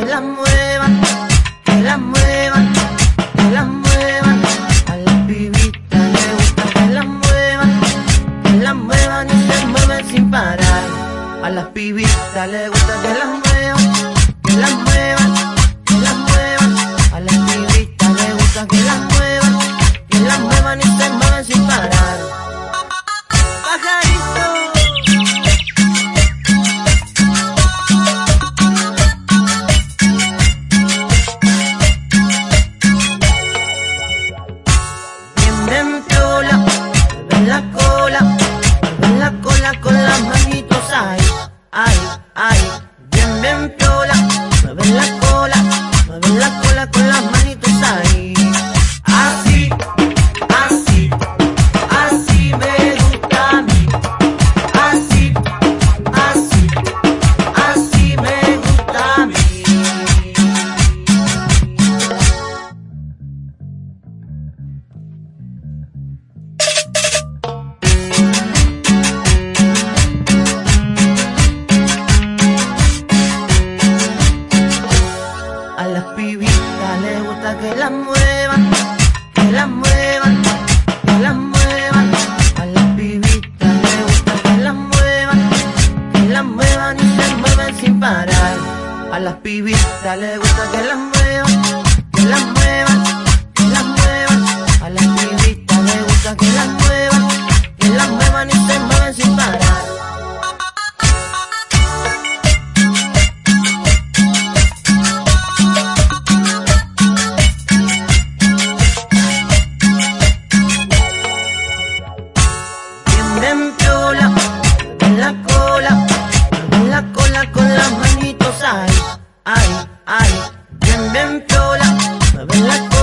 que la muevan, que la muevan, que la muevan. A las pibitas le gusta que la muevan, que la muevan y se mueven sin parar. A las pibitas le gusta que la muevan, que la muevan, que la muevan, que la muevan, que la muevan. A las pibitas les gusta que la muevan, que la muevan y se mueven sin parar. A las pibitas les gusta que la muevan, que la muevan, cola, mueve la cola con las manitos, ay, ay, ay, bien bien piola, mueve la cola,